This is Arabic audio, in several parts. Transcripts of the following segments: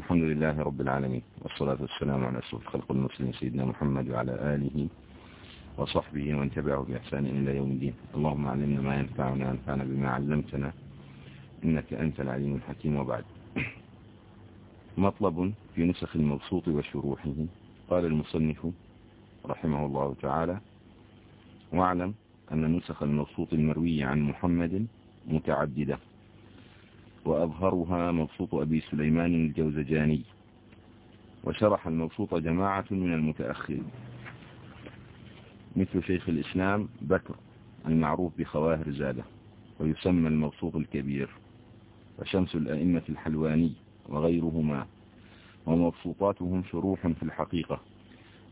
الحمد لله رب العالمين. والصلاة والسلام على أشرف خلق المسلمين سيدنا محمد وعلى آله وصحبه ومن تبعه بإحسان إلى يوم الدين. اللهم علمنا ما ينفعنا أنفعنا بما علمتنا. إنك أنت العليم الحكيم. وبعد. مطلب في نسخ المبسوط وشروحه. قال المصنف رحمه الله تعالى واعلم أن نسخ المبسوط المروي عن محمد متعددة. وأظهرها مبسوط أبي سليمان الجوزجاني. وشرح المبسوط جماعة من المتأخرين. مثل شيخ الإسلام بكر المعروف بخواهر زادة ويسمى المبسوط الكبير وشمس الأئمة الحلواني وغيرهما. ومبسوطاتهم شروح في الحقيقة.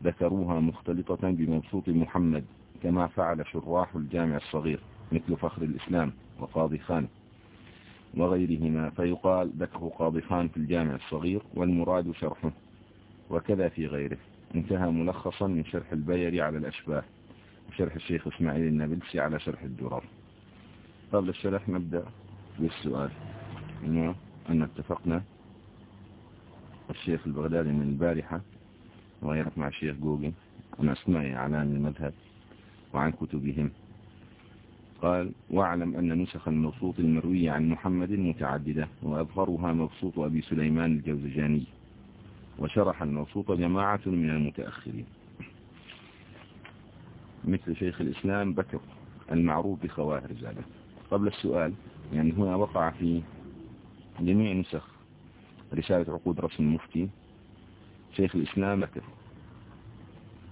ذكروها مختلطة بمبسوط محمد كما فعل شراح الجامع الصغير مثل فخر الإسلام وقاضي خان. وغيرهما فيقال ذكر قاضي خان في الجامع الصغير والمراد شرحه وكذا في غيره. انتهى ملخصا من شرح البيري على الأشباه وشرح الشيخ إسماعيل النابلسي على شرح الدرر. قبل الشرح نبدأ بالسؤال. أن اتفقنا الشيخ البغدادي من البارحة وغيرت مع الشيخ جوجل عن أسماء أعلام المذهب وعن كتبهم. قال واعلم أن نسخ المبسوط المروي عن محمد متعددة وأظهرها مبسوط أبي سليمان الجوزجاني وشرح المبسوط جماعة من المتأخرين. مثل شيخ الإسلام بكر المعروف بخواهر زادة. قبل السؤال يعني هنا وقع في جميع نسخ رسالة عقود رسم المفتي شيخ الإسلام بكر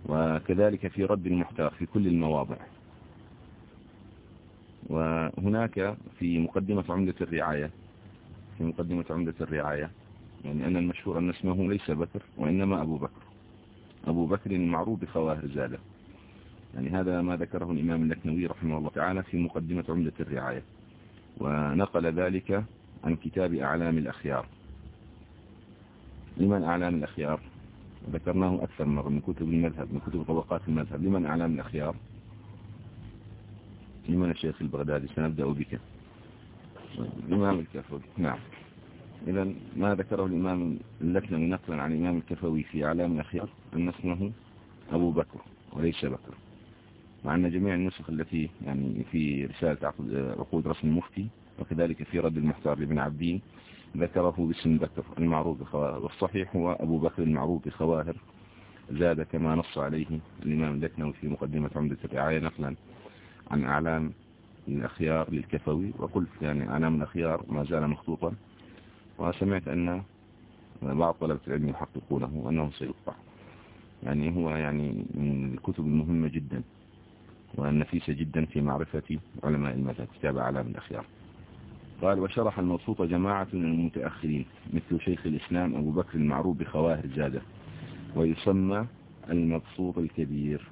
وكذلك في رد المحتار في كل المواضع. وهناك في مقدمة عمدة الرعاية في مقدمة عمدة الرعاية يعني أن المشهور أن اسمه ليس بكر وإنما أبو بكر. أبو بكر المعروف بخواهر زادة. يعني هذا ما ذكره الإمام اللكنوي رحمه الله تعالى في مقدمة عمدة الرعاية. ونقل ذلك عن كتاب أعلام الأخيار. لمن أعلام الأخيار؟ ذكرناه أكثر مرة من كتب المذهب من كتب طبقات المذهب. لمن أعلام الأخيار؟ لمن الشيخ البغدادي سنبدأ بك. الإمام الكفوي. نعم. إذا ما ذكره الإمام اللكنوي نقلا عن الإمام الكفوي في أعلام الأخيار أن اسمه أبو بكر وليس بكر. مع أن جميع النسخ التي يعني في رسالة عقود رسم المفتي وكذلك في رد المحتار لابن عبدين ذكره باسم بكر المعروف بخواهر والصحيح هو أبو بكر المعروف بخواهر زاد كما نص عليه الإمام اللكنوي في مقدمة عمدة الرعاية نقلا. عن أعلام الأخيار للكفوي وقلت يعني أعلام الأخيار ما زال مخطوطا وسمعت أن بعض طلبة العلم يحققونه وأنه سيقطع. يعني هو يعني من الكتب المهمة جدا والنفيسة جدا في معرفة علماء المذهب كتاب أعلام الأخيار. قال وشرح المبسوط جماعة من المتأخرين مثل شيخ الإسلام أبو بكر المعروف بخواهر زادة ويسمى المبسوط الكبير.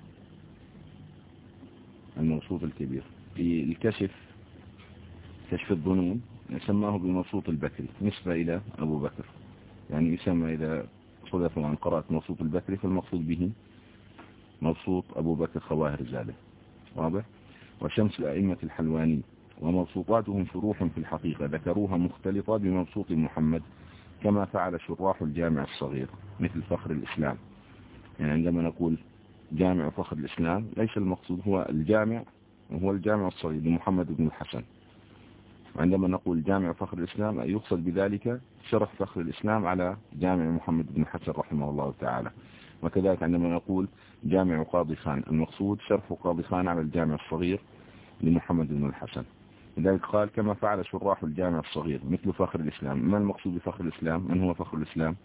المبسوط الكبير. في الكشف كشف الظنون سماه بالمبسوط البكري نسبة إلى أبو بكر. يعني يسمى إذا صدف عن قراءة مبسوط البكري فالمقصود به مبسوط أبو بكر خواهر زادة. واضح؟ وشمس الأئمة الحلواني ومبسوطاتهم شروح في الحقيقة ذكروها مختلطة بمبسوط محمد كما فعل شراح الجامع الصغير مثل فخر الإسلام. يعني عندما نقول جامع فخر الإسلام ليس المقصود هو الجامع وهو الجامع الصغير لمحمد بن الحسن. وعندما نقول جامع فخر الإسلام يقصد بذلك شرح فخر الإسلام على جامع محمد بن الحسن رحمه الله تعالى. وكذلك عندما نقول جامع قاضي خان المقصود شرح قاضي خان على الجامع الصغير لمحمد بن الحسن. لذلك قال كما فعل شراح الجامع الصغير مثل فخر الإسلام. ما المقصود بفخر الإسلام؟ من هو فخر الإسلام؟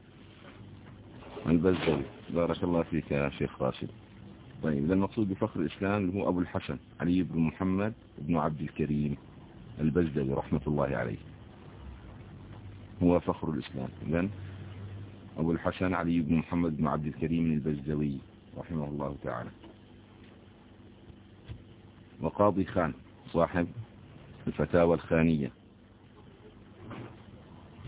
البزوي. بارك الله فيك يا شيخ راشد. طيب إذا المقصود بفخر الإسلام هو أبو الحسن علي بن محمد بن عبد الكريم البزدوي رحمة الله عليه. هو فخر الإسلام. إذا أبو الحسن علي بن محمد بن عبد الكريم البزدوي رحمه الله تعالى. وقاضي خان صاحب الفتاوى الخانية.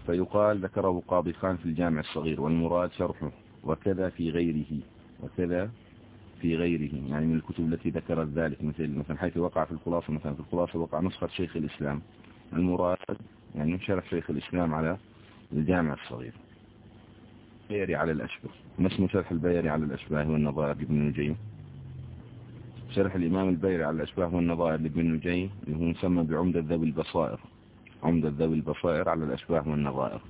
فيقال ذكره قاضي خان في الجامع الصغير والمراد شرحه وكذا في غيره وكذا في غيره يعني من الكتب التي ذكرت ذلك مثل مثلا حيث وقع في الخلاصة مثلا في الخلاصة وقع نسخة شيخ الإسلام. المراد يعني شرح شيخ الإسلام على الجامع الصغير البيري على الأشباه ما اسم شرح البيري على الأشباه والنظائر لابن نجيم؟ شرح الإمام البيري على الأشباه والنظائر لابن نجيم اللي هو مسمى بعمدة ذوي البصائر. عمدة ذوي البصائر على الأشباه والنظائر.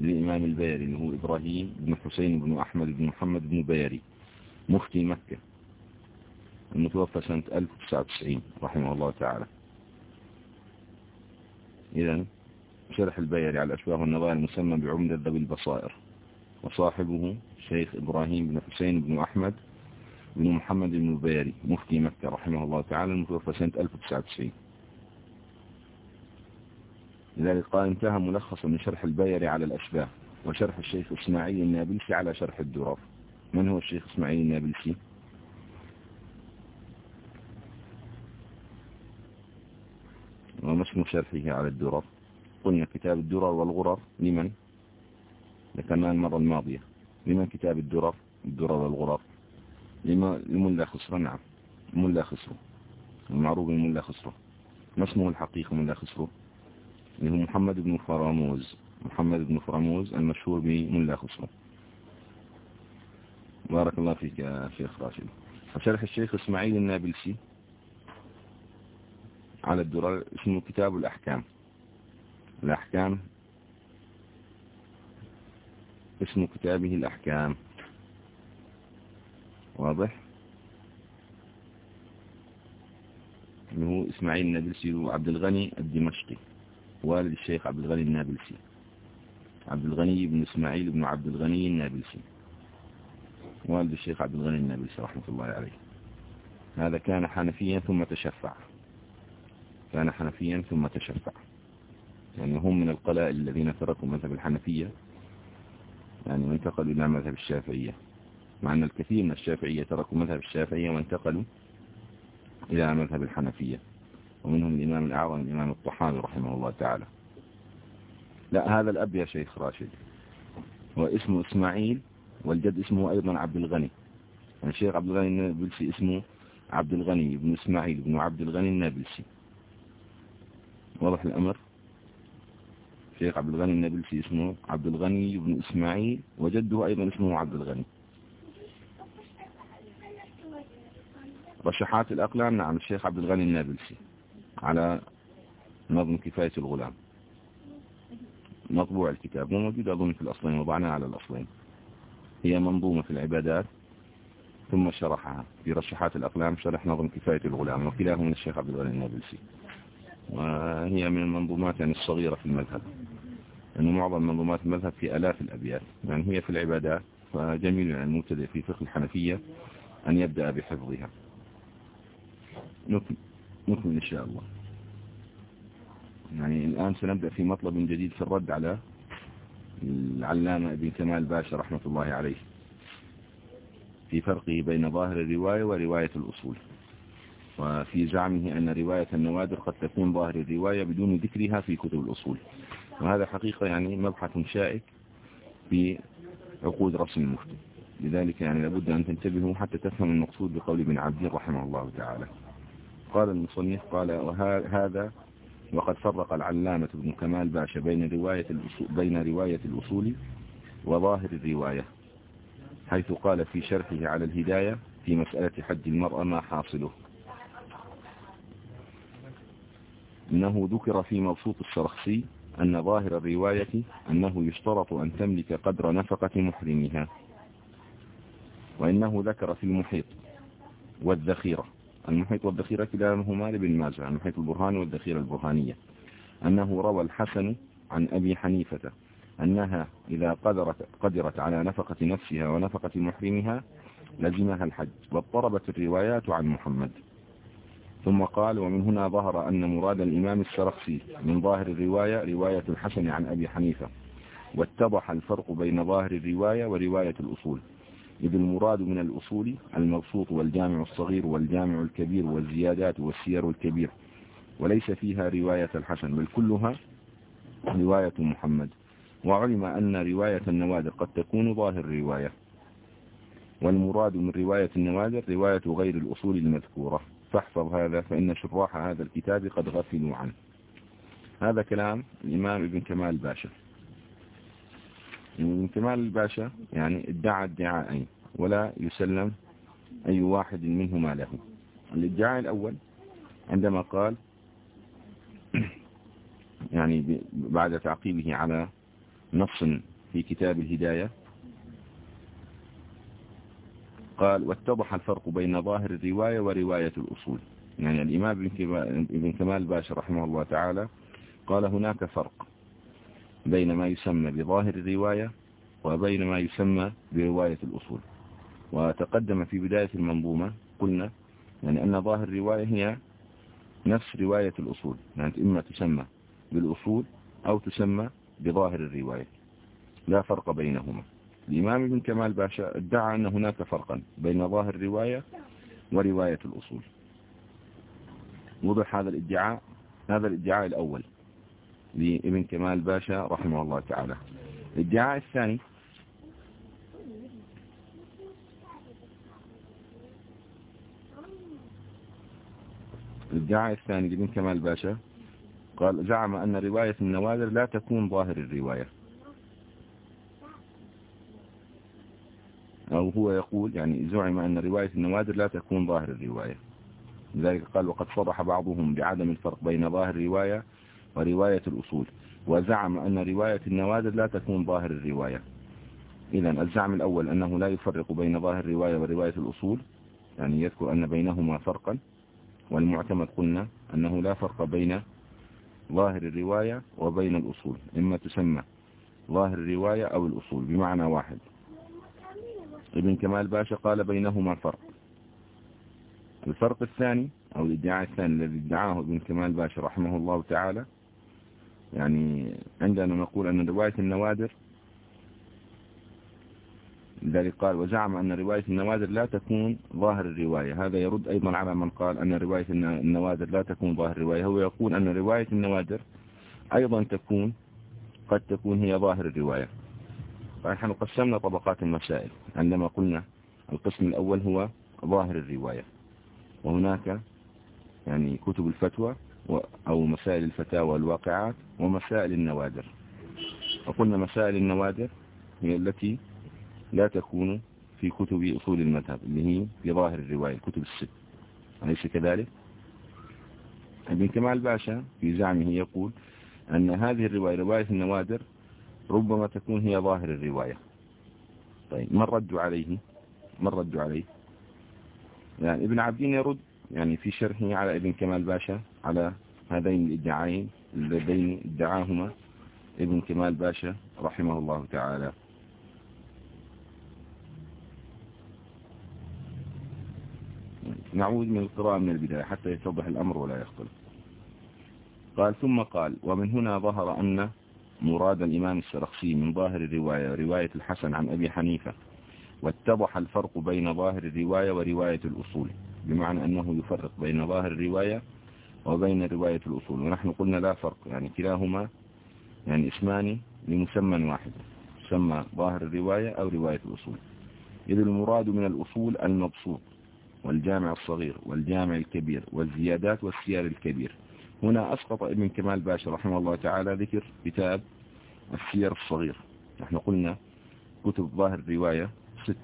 للإمام البيري اللي هو إبراهيم بن حسين بن أحمد بن محمد بن بيري. مفتي مكة المتوفى سنة 1099 رحمه الله تعالى. إذا شرح البيري على الأشباه والنظائر المسمى بعمدة ذوي البصائر. وصاحبه شيخ إبراهيم بن حسين بن أحمد بن محمد بن البيري مفتي مكة رحمه الله تعالى المتوفى سنة 1099 لذلك قال انتهى ملخصا من شرح البيري على الأشباه وشرح الشيخ إسماعيل النابلسي على شرح الدرر. من هو الشيخ إسماعيل النابلسي؟ وما اسم شرحه على الدرر؟ قلنا كتاب الدرر والغرر لمن؟ ذكرنا المرة الماضية. لمن كتاب الدرر؟ الدرر والغرر. لمن لا خسر نعم. من لا خسر المعروف من لا خسرة. ما اسمه الحقيقي من لا خسرة؟ اللي هو محمد بن فراموز. محمد بن فراموز المشهور بمن لا خسرة. بارك الله فيك يا شيخ راشد. شرح الشيخ إسماعيل النابلسي على الدرر اسمه كتاب الأحكام. الأحكام اسم كتابه الأحكام. واضح؟ انه إسماعيل النابلسي وعبد الغني الدمشقي. والد الشيخ عبد الغني النابلسي. عبد الغني بن إسماعيل بن عبد الغني النابلسي. والد الشيخ عبد الغني النابلسي رحمة الله عليه هذا كان حنفيا ثم تشفع. كان حنفيا ثم تشفع. يعني هم من القلائل الذين تركوا مذهب الحنفية. يعني وانتقلوا إلى مذهب الشافعية. مع أن الكثير من الشافعية تركوا مذهب الشافعية وانتقلوا إلى مذهب الحنفية. ومنهم الإمام الأعظم الإمام الطحاوي رحمه الله تعالى. لا هذا الأب يا شيخ راشد. واسمه إسماعيل والجد اسمه أيضا عبد الغني. يعني الشيخ عبد الغني النابلسي اسمه عبد الغني بن إسماعيل بن عبد الغني النابلسي. واضح الأمر؟ شيخ عبد الغني النابلسي اسمه عبد الغني بن إسماعيل وجده أيضا اسمه عبد الغني. رشحات الأقلام نعم الشيخ عبد الغني النابلسي على نظم كفاية الغلام. مطبوع الكتاب وموجود أظن في الأصلين وضعناه على الأصلين. هي منظومة في العبادات ثم شرحها في رشحات الأقلام شرح نظم كفاية الغلام وكلاه من الشيخ عبد الغني النابلسي. وهي من المنظومات يعني الصغيرة في المذهب. أنه معظم منظومات المذهب في ألاف الأبيات. يعني هي في العبادات فجميل يعني المبتدئ في فقه الحنفية أن يبدأ بحفظها. نكمل إن شاء الله. يعني الآن سنبدأ في مطلب جديد في الرد على العلامة ابن كمال باشا رحمة الله عليه. في فرقه بين ظاهر الرواية ورواية الأصول. وفي زعمه أن رواية النوادر قد تكون ظاهر الرواية بدون ذكرها في كتب الأصول. وهذا حقيقة يعني مبحث شائك في عقود رسم المفتي لذلك يعني لابد أن تنتبهوا حتى تفهم المقصود بقول ابن عبد رحمه الله تعالى. قال المصنف قال وهذا وقد فرق العلامة ابن كمال باشا بين رواية الأصول بين رواية الأصول وظاهر الرواية حيث قال في شرحه على الهداية في مسألة حج المرأة ما حاصله. إنه ذكر في مبسوط الشرخسي أن ظاهر الرواية أنه يشترط أن تملك قدر نفقة محرمها وإنه ذكر في المحيط والذخيرة. المحيط والذخيرة كلاهما لابن ماجه المحيط البرهاني والذخيرة البرهانية. أنه روى الحسن عن أبي حنيفة أنها إذا قدرت, قدرت على نفقة نفسها ونفقة محرمها لزمها الحج واضطربت الروايات عن محمد. ثم قال ومن هنا ظهر أن مراد الإمام السرخسي من ظاهر الرواية رواية الحسن عن أبي حنيفة واتضح الفرق بين ظاهر الرواية ورواية الأصول. إذ المراد من الأصول المبسوط والجامع الصغير والجامع الكبير والزيادات والسير الكبير وليس فيها رواية الحسن بل كلها رواية محمد. وعلم أن رواية النوادر قد تكون ظاهر الرواية والمراد من رواية النوادر رواية غير الأصول المذكورة. فاحفظ هذا فإن شراح هذا الكتاب قد غفلوا عنه. هذا كلام الإمام ابن كمال باشا. ابن كمال الباشا يعني ادعى ادعاءين ولا يسلم أي واحد منهما له. الادعاء الأول عندما قال يعني بعد تعقيبه على نص في كتاب الهداية قال واتضح الفرق بين ظاهر الرواية ورواية الأصول. يعني الإمام ابن كمال باشا رحمه الله تعالى قال هناك فرق. بين ما يسمى بظاهر الرواية وبين ما يسمى برواية الأصول. وتقدم في بداية المنظومة قلنا يعني أن ظاهر الرواية هي نفس رواية الأصول. يعني إما تسمى بالأصول أو تسمى بظاهر الرواية. لا فرق بينهما. الإمام ابن كمال باشا ادعى أن هناك فرقا بين ظاهر الرواية ورواية الأصول. وضح هذا الادعاء هذا الادعاء الأول. لابن كمال باشا رحمه الله تعالى. الادعاء الثاني. الادعاء الثاني لابن كمال باشا. قال زعم أن رواية النوادر لا تكون ظاهر الرواية. أو هو يقول يعني زعم أن رواية النوادر لا تكون ظاهر الرواية. لذلك قال وقد صرح بعضهم بعدم الفرق بين ظاهر الرواية ورواية الأصول وزعم أن رواية النوادر لا تكون ظاهر الرواية. إذا الزعم الأول أنه لا يفرق بين ظاهر الرواية ورواية الأصول يعني يذكر أن بينهما فرقا والمعتمد قلنا أنه لا فرق بين ظاهر الرواية وبين الأصول إما تسمى ظاهر الرواية أو الأصول بمعنى واحد. ابن كمال باشا قال بينهما فرق. الفرق الثاني أو الادعاء الثاني الذي ادعاه ابن كمال باشا رحمه الله تعالى يعني عندنا نقول أن رواية النوادر لذلك قال وزعم أن رواية النوادر لا تكون ظاهر الرواية. هذا يرد أيضا على من قال أن رواية النوادر لا تكون ظاهر الرواية. هو يقول أن رواية النوادر أيضا تكون قد تكون هي ظاهر الرواية. فنحن قسمنا طبقات المسائل. عندما قلنا القسم الأول هو ظاهر الرواية. وهناك يعني كتب الفتوى أو مسائل الفتاوى والواقعات ومسائل النوادر. وقلنا مسائل النوادر هي التي لا تكون في كتب أصول المذهب اللي هي في ظاهر الرواية الكتب الست. أليس كذلك؟ ابن كمال باشا في زعمه يقول أن هذه الرواية رواية النوادر ربما تكون هي ظاهر الرواية. طيب ما الرد عليه؟ ما الرد عليه؟ يعني ابن عبدين يرد يعني في شرحه على ابن كمال باشا على هذين الادعاءين اللذين ادعاهما ابن كمال باشا رحمه الله تعالى. نعود من القراءة من البداية حتى يتضح الأمر ولا يختلف قال ثم قال ومن هنا ظهر أن مراد الإمام السرخسي من ظاهر الرواية رواية الحسن عن أبي حنيفة واتضح الفرق بين ظاهر الرواية ورواية الأصول. بمعنى أنه يفرق بين ظاهر الرواية وبين رواية الأصول. ونحن قلنا لا فرق يعني كلاهما يعني اسمان لمسمى واحد يسمى ظاهر الرواية أو رواية الأصول. إذ المراد من الأصول المبسوط والجامع الصغير والجامع الكبير والزيادات والسيار الكبير. هنا أسقط ابن كمال باشا رحمه الله تعالى ذكر كتاب السير الصغير. نحن قلنا كتب ظاهر الرواية ست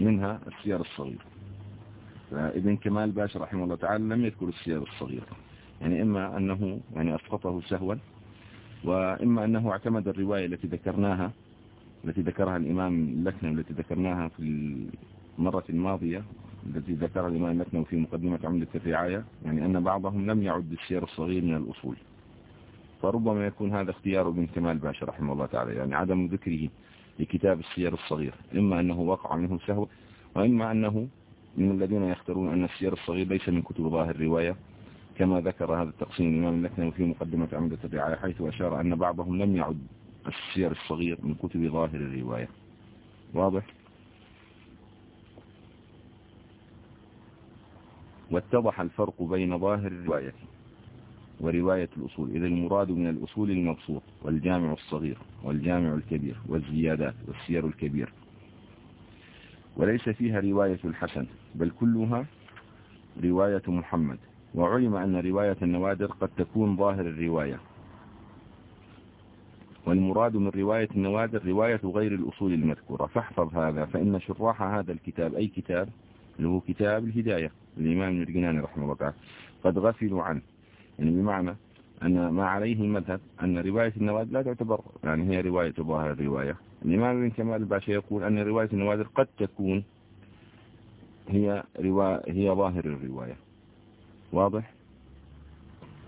منها السير الصغير. فابن كمال باشا رحمه الله تعالى لم يذكر السير الصغير. يعني إما أنه يعني أسقطه سهوا وإما أنه اعتمد الرواية التي ذكرناها التي ذكرها الإمام اللكنة التي ذكرناها في المرة الماضية التي ذكرها الإمام اللكنة في مقدمة عملة الرعاية يعني أن بعضهم لم يعد السير الصغير من الأصول. فربما يكون هذا اختيار ابن كمال باشا رحمه الله تعالى يعني عدم ذكره لكتاب السير الصغير. إما أنه وقع منه سهو وإما أنه من الذين يختارون أن السير الصغير ليس من كتب ظاهر الرواية كما ذكر هذا التقسيم الإمام اللكنة في مقدمة عمدة الرعاية حيث أشار أن بعضهم لم يعد السير الصغير من كتب ظاهر الرواية. واضح؟ واتضح الفرق بين ظاهر الرواية ورواية الأصول. إذا المراد من الأصول المبسوط والجامع الصغير والجامع الكبير والزيادات والسير الكبير. وليس فيها رواية الحسن بل كلها رواية محمد. وعلم أن رواية النوادر قد تكون ظاهر الرواية. والمراد من رواية النوادر رواية غير الأصول المذكورة. فاحفظ هذا فإن شراح هذا الكتاب أي كتاب اللي هو كتاب الهداية الإمام الرجناني رحمه الله قد غفلوا عنه. يعني بمعنى أن ما عليه المذهب أن رواية النوادر لا تعتبر يعني هي رواية ظاهر الرواية. الإمام ابن كمال الباشا يقول أن رواية النوادر قد تكون هي رواية هي ظاهر الرواية. واضح؟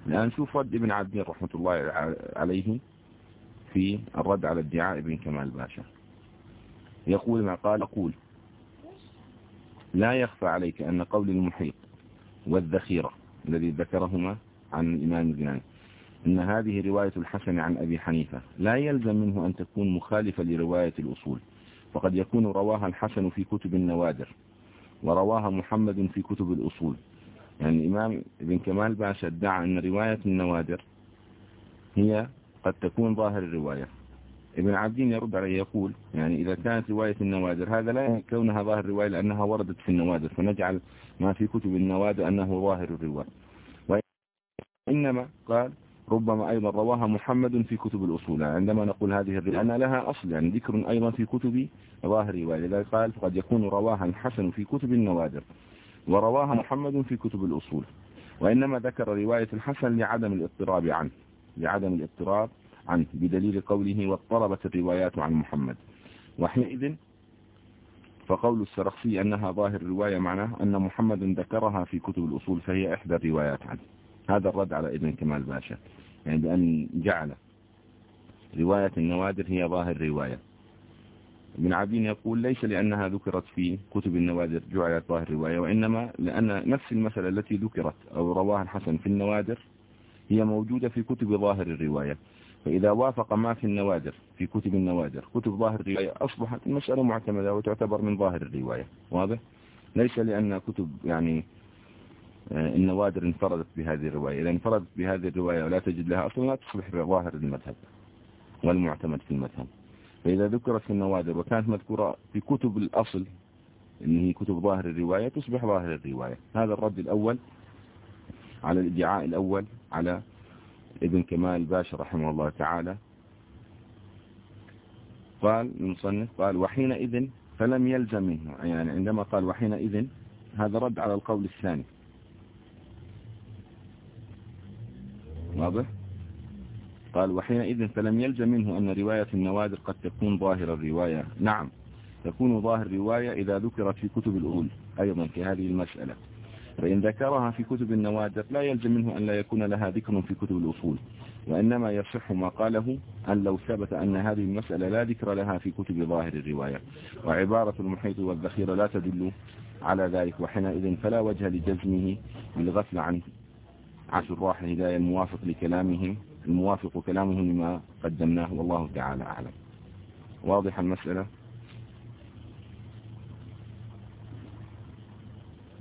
الآن نشوف رد ابن عبدين رحمة الله عليه في الرد على ادعاء ابن كمال باشا يقول ما قال أقول لا يخفى عليك أن قول المحيط والذخيرة الذي ذكرهما عن الإمام الجناني إن هذه رواية الحسن عن أبي حنيفة. لا يلزم منه أن تكون مخالفة لرواية الأصول. فقد يكون رواها الحسن في كتب النوادر ورواها محمد في كتب الأصول. يعني الإمام ابن كمال باشا ادعى أن رواية النوادر هي قد تكون ظاهر الرواية. ابن عبدين يرد عليه يقول يعني إذا كانت رواية النوادر هذا لا يعني كونها ظاهر الرواية لأنها وردت في النوادر فنجعل ما في كتب النوادر أنه ظاهر الرواية. وإنما قال ربما أيضا رواها محمد في كتب الأصول. عندما نقول هذه الرواية أن لها أصل يعني ذكر أيضا في كتب ظاهر الرواية إذا قال فقد يكون رواها الحسن في كتب النوادر ورواها محمد في كتب الأصول. وإنما ذكر رواية الحسن لعدم الاضطراب عنه لعدم الاضطراب عنه بدليل قوله واضطربت الروايات عن محمد. وحينئذ فقول السرخسي أنها ظاهر الرواية معناه أن محمد ذكرها في كتب الأصول فهي إحدى الروايات عنه. هذا الرد على ابن كمال باشا. يعني بأن جعل رواية النوادر هي ظاهر رواية ابن عبدين يقول ليس لأنها ذكرت في كتب النوادر جعلت ظاهر رواية وإنما لأن نفس المسألة التي ذكرت أو رواها الحسن في النوادر هي موجودة في كتب ظاهر الرواية. فإذا وافق ما في النوادر في كتب النوادر كتب ظاهر الرواية أصبحت المسألة معتمدة وتعتبر من ظاهر الرواية. واضح؟ ليس لأن كتب يعني النوادر انفردت بهذه الرواية. إذا انفردت بهذه الرواية ولا تجد لها أصلا لا تصبح ظاهر المذهب والمعتمد في المذهب. فإذا ذكرت في النوادر وكانت مذكورة في كتب الأصل اللي هي كتب ظاهر الرواية تصبح ظاهر الرواية. هذا الرد الأول على الادعاء الأول على ابن كمال باشا رحمه الله تعالى. قال المصنف قال وحينئذ فلم يلزم منه. يعني عندما قال وحينئذ هذا رد على القول الثاني. واضح؟ قال وحينئذ فلم يلزم منه أن رواية النوادر قد تكون ظاهر الرواية. نعم تكون ظاهر الرواية إذا ذكرت في كتب الأول أيضا في هذه المسألة. فإن ذكرها في كتب النوادر لا يلزم منه أن لا يكون لها ذكر في كتب الأصول وإنما يصح ما قاله أن لو ثبت أن هذه المسألة لا ذكر لها في كتب ظاهر الرواية. وعبارة المحيط والذخيرة لا تدل على ذلك وحينئذ فلا وجه لجزمه بالغفل عن عن شراح الهداية الموافق لكلامهم الموافق كلامهم لما قدمناه والله تعالى أعلم. واضح المسألة؟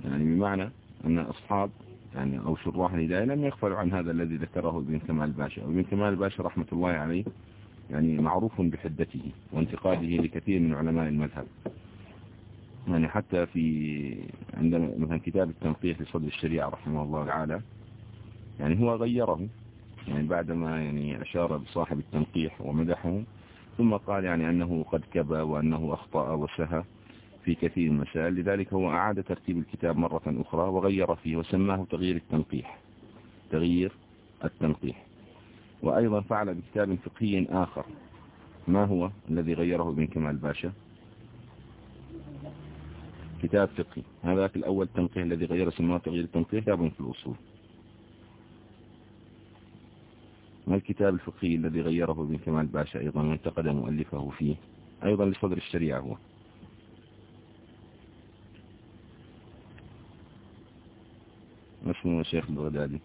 يعني بمعنى أن أصحاب يعني أو شراح الهداية لم يغفلوا عن هذا الذي ذكره ابن كمال باشا. وابن كمال باشا رحمة الله عليه يعني معروف بحدته وانتقاده لكثير من علماء المذهب. يعني حتى في عندما مثلا كتاب التنقيح لصدر الشريعة رحمه الله تعالى يعني هو غيره. يعني بعدما يعني أشار بصاحب التنقيح ومدحه ثم قال يعني أنه قد كبى وأنه أخطأ وسهى في كثير من المسائل. لذلك هو أعاد ترتيب الكتاب مرة أخرى وغير فيه وسماه تغيير التنقيح. تغيير التنقيح. وأيضا فعل بكتاب فقهي آخر. ما هو الذي غيره ابن كمال باشا؟ كتاب فقهي. هذا الأول تنقيح الذي غير سماه تغيير التنقيح. كتاب في الأصول ما الكتاب الفقهي الذي غيره ابن كمال باشا أيضا وانتقد مؤلفه فيه؟ أيضا لصدر الشريعة هو. اسمه شيخ البغدادي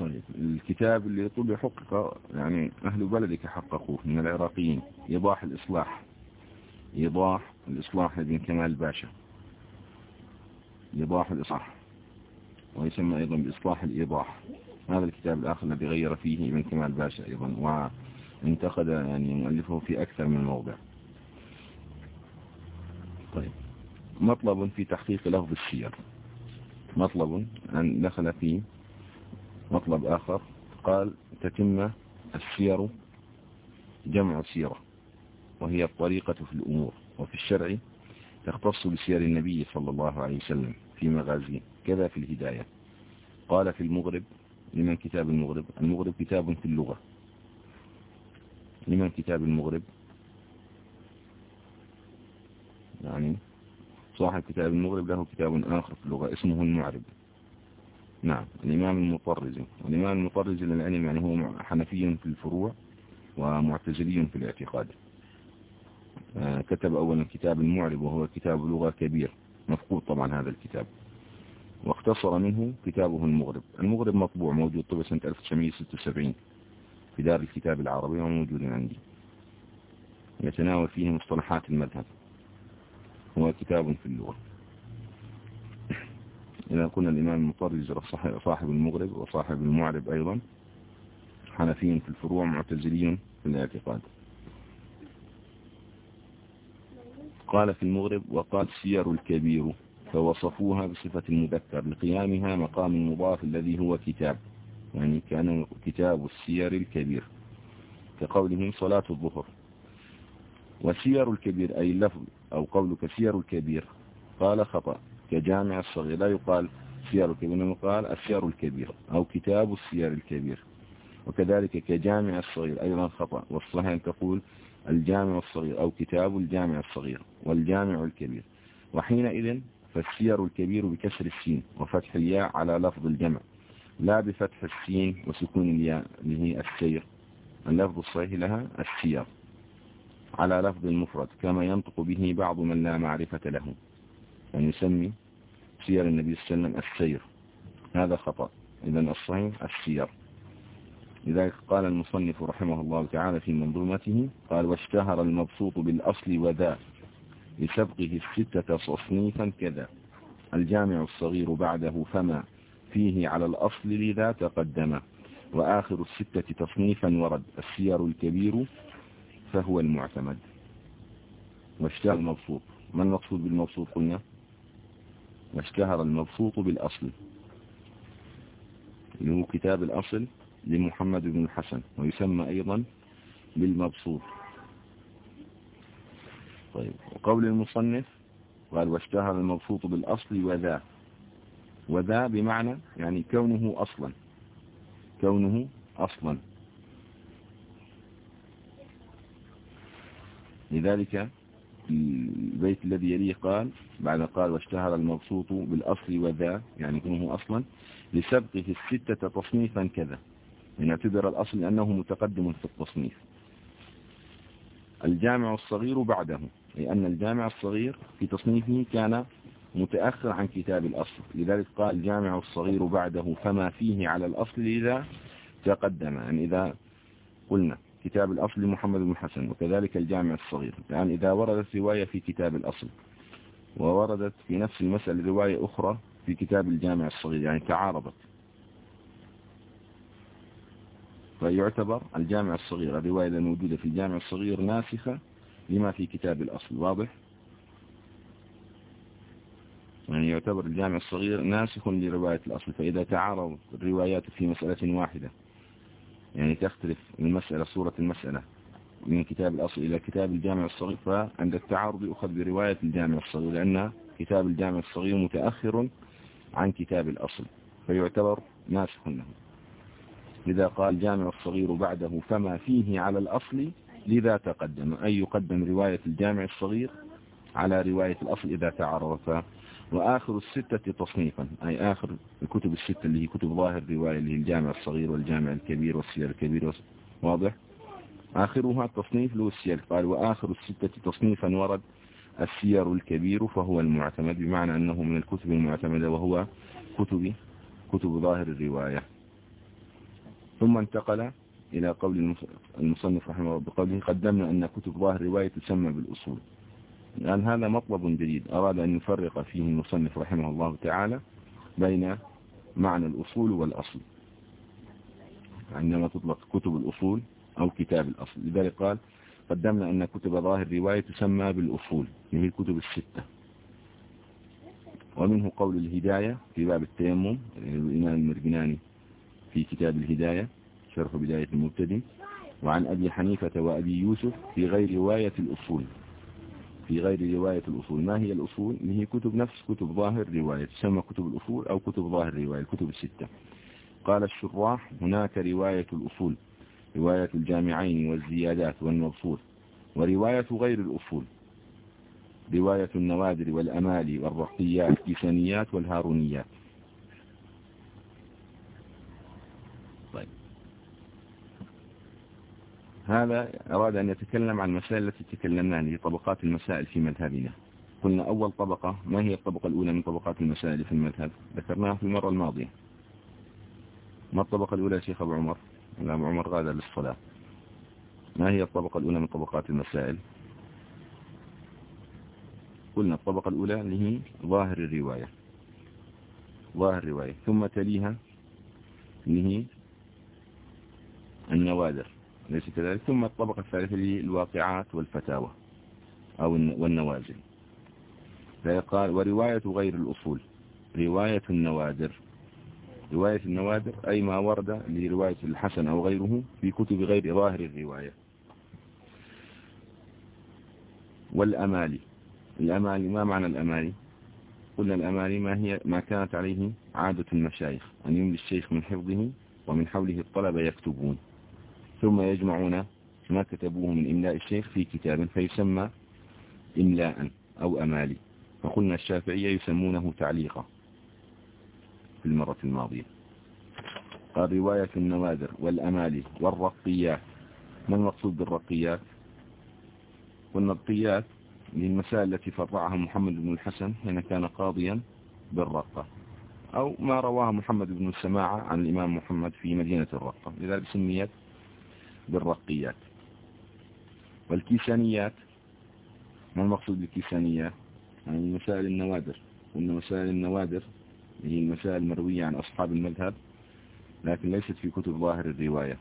طيب الكتاب اللي طول يحقق يعني أهل بلدك حققوه من العراقيين. إيضاح الإصلاح. إيضاح الإصلاح لابن كمال باشا. إيضاح الإصلاح. ويسمى أيضا بإصلاح الإيضاح هذا الكتاب الآخر الذي غير فيه ابن كمال باشا أيضا وانتقد يعني مؤلفه في أكثر من موضع. طيب. مطلب في تحقيق لفظ السير. مطلب أن دخل فيه مطلب آخر. قال تتم السير جمع سيرة وهي الطريقة في الأمور وفي الشرع تختص بسير النبي صلى الله عليه وسلم في مغازيه كذا في الهداية. قال في المغرب لمن كتاب المغرب؟ المغرب كتاب في اللغة. لمن كتاب المغرب؟ يعني صاحب كتاب المغرب له كتاب آخر في اللغة اسمه المعرب. نعم. الإمام المطرزي. والإمام المطرزي للعلم يعني هو حنفي في الفروع ومعتزلي في الاعتقاد. آه، كتب أولا كتاب المعرب وهو كتاب لغة كبير. مفقود طبعا هذا الكتاب. واختصر منه كتابه المغرب. المغرب مطبوع موجود طبع سنة 1976 في دار الكتاب العربي وموجود عندي. يتناول فيه مصطلحات المذهب. هو كتاب في اللغة. إذا كنا الإمام المطرز صاحب المغرب وصاحب المعرب أيضا حنفي في الفروع معتزلي في الاعتقاد. قال في المغرب وقال سير الكبير فوصفوها بصفة المذكر لقيامها مقام المضاف الذي هو كتاب يعني كان كتاب السير الكبير. كقولهم صلاة الظهر. وسير الكبير أي اللفظ أو قولك سير الكبير قال خطأ. كجامع الصغير. لا يقال سير الكبير إنما قال السير الكبير أو كتاب السير الكبير. وكذلك كجامع الصغير أيضا خطأ. والصحيح أن تقول الجامع الصغير أو كتاب الجامع الصغير والجامع الكبير. وحينئذ فالسير الكبير بكسر السين وفتح الياء على لفظ الجمع. لا بفتح السين وسكون الياء اللي هي السير. اللفظ الصحيح لها السير على لفظ المفرد كما ينطق به بعض من لا معرفة له. يعني يسمي سير النبي صلى الله عليه وسلم السير. هذا خطأ. إذا الصحيح السير. لذلك قال المصنف رحمه الله تعالى في منظومته قال واشتهر المبسوط بالأصل وذا لسبقه الستة تصنيفا كذا. الجامع الصغير بعده فما فيه على الأصل لذا تقدم. وآخر الستة تصنيفا ورد. السير الكبير فهو المعتمد. واشتهر المبسوط. ما المقصود بالمبسوط قلنا؟ واشتهر المبسوط بالأصل. اللي هو كتاب الأصل لمحمد بن الحسن ويسمى أيضا بالمبسوط. طيب وقول المصنف قال واشتهر المبسوط بالأصل وذا. وذا بمعنى يعني كونه أصلا. كونه أصلا. لذلك البيت الذي يليه؟ قال بعد قال واشتهر المبسوط بالأصل وذا يعني كونه أصلا لسبقه الستة تصنيفا كذا. لنعتبر الأصل أنه متقدم في التصنيف. الجامع الصغير بعده أي أن الجامع الصغير في تصنيفه كان متأخر عن كتاب الأصل. لذلك قال الجامع الصغير بعده فما فيه على الأصل إذا تقدم. يعني إذا قلنا كتاب الأصل محمد بن حسن وكذلك الجامع الصغير. يعني إذا وردت رواية في كتاب الأصل ووردت في نفس المسألة رواية أخرى في كتاب الجامع الصغير يعني تعارضت. فيعتبر الجامع الصغير الرواية الموجودة في الجامع الصغير ناسخة لما في كتاب الأصل. واضح؟ يعني يعتبر الجامع الصغير ناسخ لرواية الأصل فإذا تعارض الروايات في مسألة واحدة يعني تختلف المسألة صورة المسألة من كتاب الأصل إلى كتاب الجامع الصغير فعند التعارض يؤخذ برواية الجامع الصغير لأن كتاب الجامع الصغير متأخر عن كتاب الأصل فيعتبر ناسخ له. لذا قال الجامع الصغير بعده فما فيه على الأصل لذا تقدم أي يقدم رواية الجامع الصغير على رواية الأصل إذا تعرض وآخر الستة تصنيفا أي آخر الكتب الستة اللي هي كتب ظاهر الرواية اللي هي الجامع الصغير والجامع الكبير والسير الكبير واضح؟ آخرها تصنيف له السير قال وآخر الستة تصنيفا ورد السير الكبير فهو المعتمد بمعنى أنه من الكتب المعتمدة وهو كتب كتب ظاهر الرواية. ثم انتقل إلى قول المصنف رحمه الله بقوله قدمنا أن كتب ظاهر الرواية تسمى بالأصول. لأن هذا مطلب جديد. أراد أن يفرق فيه المصنف رحمه الله تعالى بين معنى الأصول والأصل. عندما تطلق كتب الأصول أو كتاب الأصل. لذلك قال قدمنا أن كتب ظاهر رواية تسمى بالأصول هي الكتب الستة. ومنه قول الهداية في باب التيمم الإمام المرجناني في كتاب الهداية شرح بداية المبتدئ. وعن أبي حنيفة وأبي يوسف في غير رواية الأصول. في غير رواية الأصول. ما هي الأصول؟ هي كتب نفس كتب ظاهر رواية. تسمى كتب الأصول أو كتب ظاهر رواية الكتب الستة. قال الشراح هناك رواية الأصول رواية الجامعين والزيادات والمبصور ورواية غير الأصول رواية النوادر والأمالي والرقيات الكيسانيات والهارونيات طيب هذا أراد أن يتكلم عن المسائل التي تكلمنا عنها طبقات المسائل في مذهبنا. قلنا أول طبقة ما هي الطبقة الأولى من طبقات المسائل في المذهب؟ ذكرناها في المرة الماضية. ما الطبقة الأولى يا شيخ أبو عمر؟ أبو عمر غادة للصلاة. ما هي الطبقة الأولى من طبقات المسائل؟ قلنا الطبقة الأولى اللي هي ظاهر الرواية. ظاهر الرواية. ثم تليها اللي هي النوادر. ليس كذلك. ثم الطبقة الثالثة الواقعات والفتاوى أو والنوازل. فيقال ورواية غير الأصول. رواية النوادر. رواية النوادر أي ما ورد لرواية الحسن أو غيره في كتب غير ظاهر الرواية. والأمالي. الأمالي ما معنى الأمالي؟ قلنا الأمالي ما هي ما كانت عليه عادة المشايخ أن يملي الشيخ من حفظه ومن حوله الطلبة يكتبون. ثم يجمعون ما كتبوه من إملاء الشيخ في كتاب فيسمى إملاء أو أمالي. فقلنا الشافعية يسمونه تعليقا في المرة الماضية. قال رواية النوادر والأمالي والرقيات. ما المقصود بالرقيات؟ والنرقيات من المسائل التي فرعها محمد بن الحسن حين كان قاضيا بالرقة. أو ما رواه محمد بن السماعة عن الإمام محمد في مدينة الرقة. لذلك سميت بالرقيات. والكيسانيات ما المقصود بالكيسانيات؟ يعني مسائل النوادر. وأن مسائل النوادر هي المسائل المروية عن أصحاب المذهب لكن ليست في كتب ظاهر الرواية.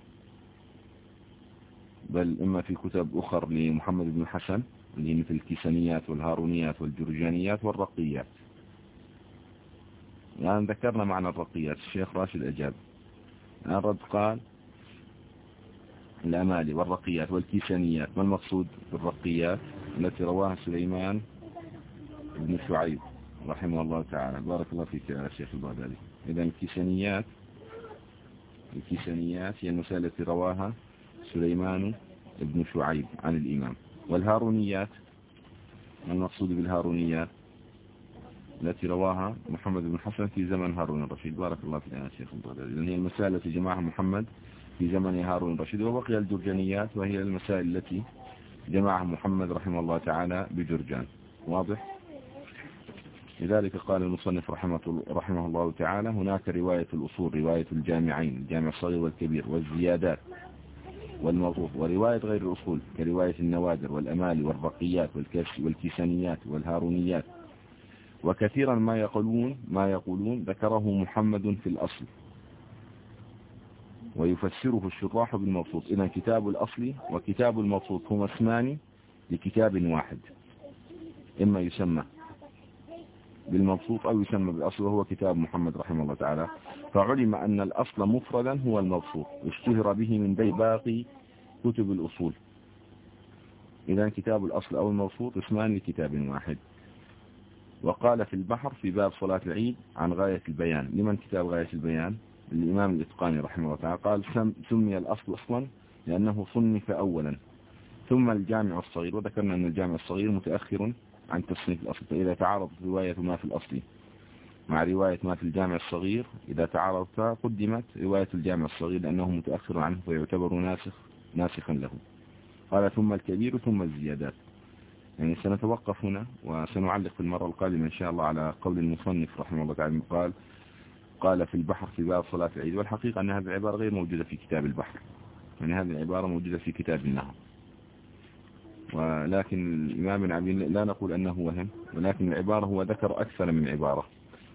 بل إما في كتب أخر لمحمد بن حسن اللي مثل الكيسانيات والهارونيات والجرجانيات والرقيات. الآن ذكرنا معنى الرقيات الشيخ راشد أجاب الآن رد قال الأمالي والرقيات والكيسانيات. ما المقصود بالرقيات؟ التي رواها سليمان بن شعيب رحمه الله تعالى. بارك الله فيك يا شيخ البغدادي. إذا الكيسانيات الكيسانيات هي المسألة التي رواها سليمان بن شعيب عن الإمام. والهارونيات ما المقصود بالهارونيات؟ التي رواها محمد بن حسن في زمن هارون الرشيد. بارك الله فيك يا شيخ البغدادي. لأن هي المسائل التي جمعها محمد في زمن هارون الرشيد وبقي الجرجانيات وهي المسائل التي جمعها محمد رحمه الله تعالى بجرجان. واضح؟ لذلك قال المصنف رحمة, رحمه الله تعالى هناك رواية الأصول رواية الجامعين الجامع الصغير والكبير والزيادات والموضوع ورواية غير الأصول كرواية النوادر والأمال والرقيات والكيسانيات والهارونيات. وكثيرا ما يقولون ما يقولون ذكره محمد في الأصل. ويفسره الشراح بالمبسوط إذا كتاب الأصل وكتاب المبسوط هما اسمان لكتاب واحد. إما يسمى بالمبسوط أو يسمى بالأصل وهو كتاب محمد رحمه الله تعالى. فعلم أن الأصل مفردا هو المبسوط. اشتهر به من بي باقي كتب الأصول. إذا كتاب الأصل أو المبسوط اسمان لكتاب واحد. وقال في البحر في باب صلاة العيد عن غاية البيان. لمن كتاب غاية البيان؟ الإمام الإتقاني رحمه الله تعالى قال سمي الأصل أصلا لأنه صنف أولا. ثم الجامع الصغير وذكرنا أن الجامع الصغير متأخر عن تصنيف الأصل. فإذا تعارضت رواية ما في الأصل مع رواية ما في الجامع الصغير إذا تعارضتا قدمت رواية الجامع الصغير لأنه متأخر عنه فيعتبر ناسخ ناسخا له. قال ثم الكبير ثم الزيادات. يعني سنتوقف هنا وسنعلق في المرة القادمة إن شاء الله على قول المصنف رحمه الله تعالى قال قال في البحر في باب صلاة العيد والحقيقة أن هذه العبارة غير موجودة في كتاب البحر. يعني هذه العبارة موجودة في كتاب النهر. ولكن الإمام بن عبد لا نقول أنه وهم ولكن العبارة هو ذكر أكثر من عبارة.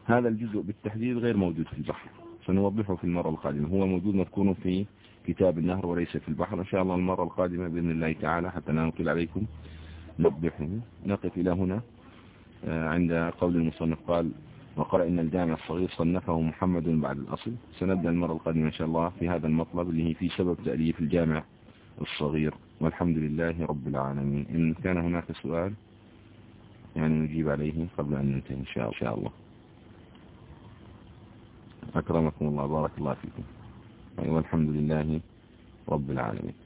هذا الجزء بالتحديد غير موجود في البحر. سنوضحه في المرة القادمة. هو موجود مذكور في كتاب النهر وليس في البحر. إن شاء الله المرة القادمة بإذن الله تعالى حتى لا نطيل عليكم نوضحه نقف إلى هنا. آه، عند قول المصنف قال وقال إن الجامع الصغير صنفه محمد بعد الأصل. سنبدأ المرة القادمة إن شاء الله في هذا المطلب اللي هي في سبب تأليف الجامع الصغير. والحمد لله رب العالمين. إن كان هناك سؤال يعني نجيب عليه قبل أن ننتهي إن شاء الله. أكرمكم الله. بارك الله فيكم. والحمد لله رب العالمين.